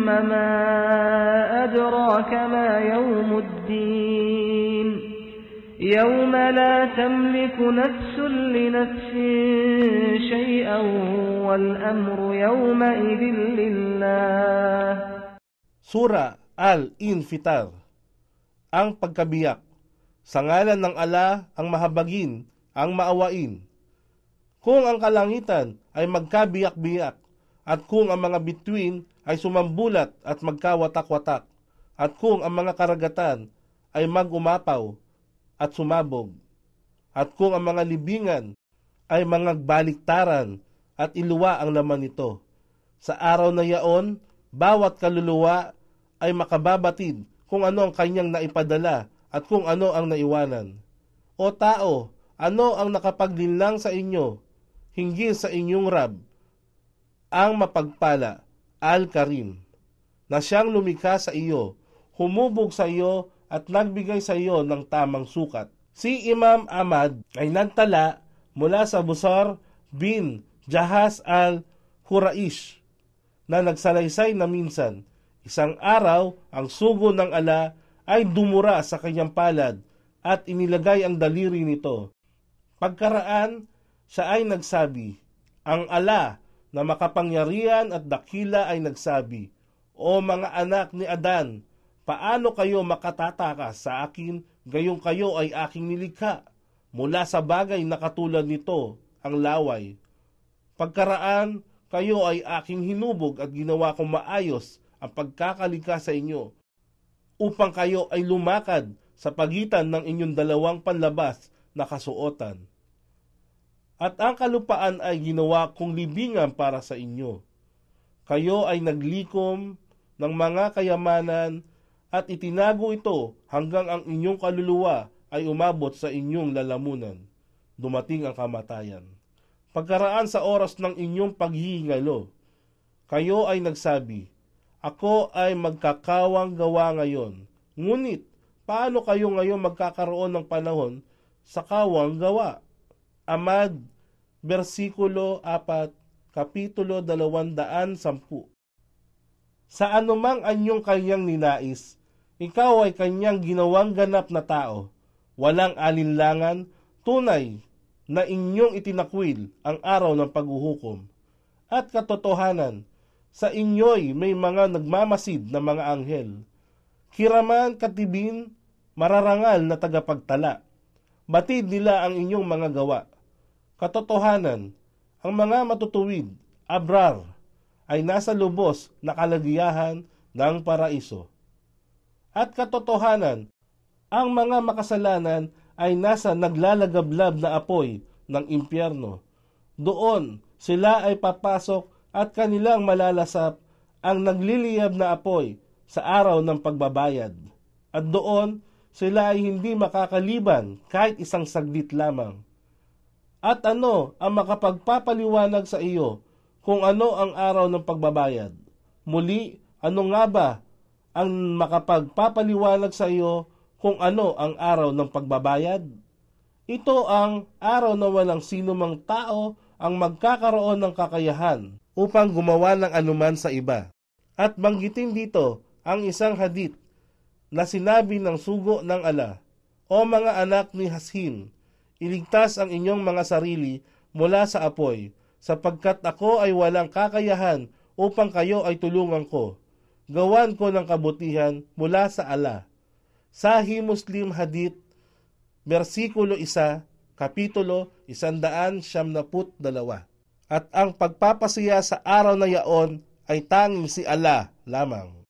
ثم ما أدراك ما يوم الدين يوم لا تملك نفس لنفس شيئا والأمر يومئذ لله Sura Al-Infitar Ang pagkabiyak Sa ngalan ng ala ang mahabagin, ang maawain. Kung ang kalangitan ay magkabiyak-biyak, at kung ang mga bituin ay sumambulat at magkawatak-watak, at kung ang mga karagatan ay magumapaw at sumabog, at kung ang mga libingan ay mga baliktaran at iluwa ang laman nito. Sa araw na yaon, bawat kaluluwa ay makababatid kung ano ang kanyang naipadala at kung ano ang naiwanan. O tao, ano ang nakapaglinlang sa inyo, hinggil sa inyong Rab, ang mapagpala, Al-Karim, na siyang lumikha sa iyo, humubog sa iyo at nagbigay sa iyo ng tamang sukat. Si Imam Ahmad ay nagtala mula sa Busar bin Jahas al-Huraish na nagsalaysay na minsan, isang araw ang sugo ng ala ay dumura sa kanyang palad at inilagay ang daliri nito. Pagkaraan, siya ay nagsabi, ang ala na makapangyarihan at dakila ay nagsabi, O mga anak ni Adan, paano kayo makatataka sa akin gayong kayo ay aking nilikha? Mula sa bagay na katulad nito, ang laway. Pagkaraan, kayo ay aking hinubog at ginawa kong maayos ang pagkakalika sa inyo, upang kayo ay lumakad sa pagitan ng inyong dalawang panlabas na kasuotan. At ang kalupaan ay ginawa kong libingan para sa inyo. Kayo ay naglikom ng mga kayamanan at itinago ito hanggang ang inyong kaluluwa ay umabot sa inyong lalamunan. Dumating ang kamatayan. Pagkaraan sa oras ng inyong paghihingalo, kayo ay nagsabi, Ako ay magkakawang gawa ngayon. Ngunit, paano kayo ngayon magkakaroon ng panahon sa kawang gawa? Amad, versikulo 4, kapitulo 210. Sa anumang anyong kanyang ninais, ikaw ay kanyang ginawang ganap na tao, walang alinlangan, tunay na inyong itinakwil ang araw ng paghuhukom. At katotohanan, sa inyo'y may mga nagmamasid na mga anghel. Kiraman katibin, mararangal na tagapagtala. Batid nila ang inyong mga gawa. Katotohanan, ang mga matutuwid, abrar, ay nasa lubos na kalagiyahan ng paraiso. At katotohanan, ang mga makasalanan ay nasa naglalagablab na apoy ng impyerno. Doon sila ay papasok at kanilang malalasap ang nagliliyab na apoy sa araw ng pagbabayad. At doon sila ay hindi makakaliban kahit isang saglit lamang. At ano ang makapagpapaliwanag sa iyo kung ano ang araw ng pagbabayad? Muli, ano nga ba ang makapagpapaliwanag sa iyo kung ano ang araw ng pagbabayad? Ito ang araw na walang sino mang tao ang magkakaroon ng kakayahan upang gumawa ng anuman sa iba. At banggitin dito ang isang hadith na sinabi ng sugo ng ala, O mga anak ni Hasim, iligtas ang inyong mga sarili mula sa apoy, sapagkat ako ay walang kakayahan upang kayo ay tulungan ko. Gawan ko ng kabutihan mula sa ala. Sahih Muslim Hadith, versikulo 1, kapitulo 172. At ang pagpapasaya sa araw na yaon ay tanging si Allah lamang.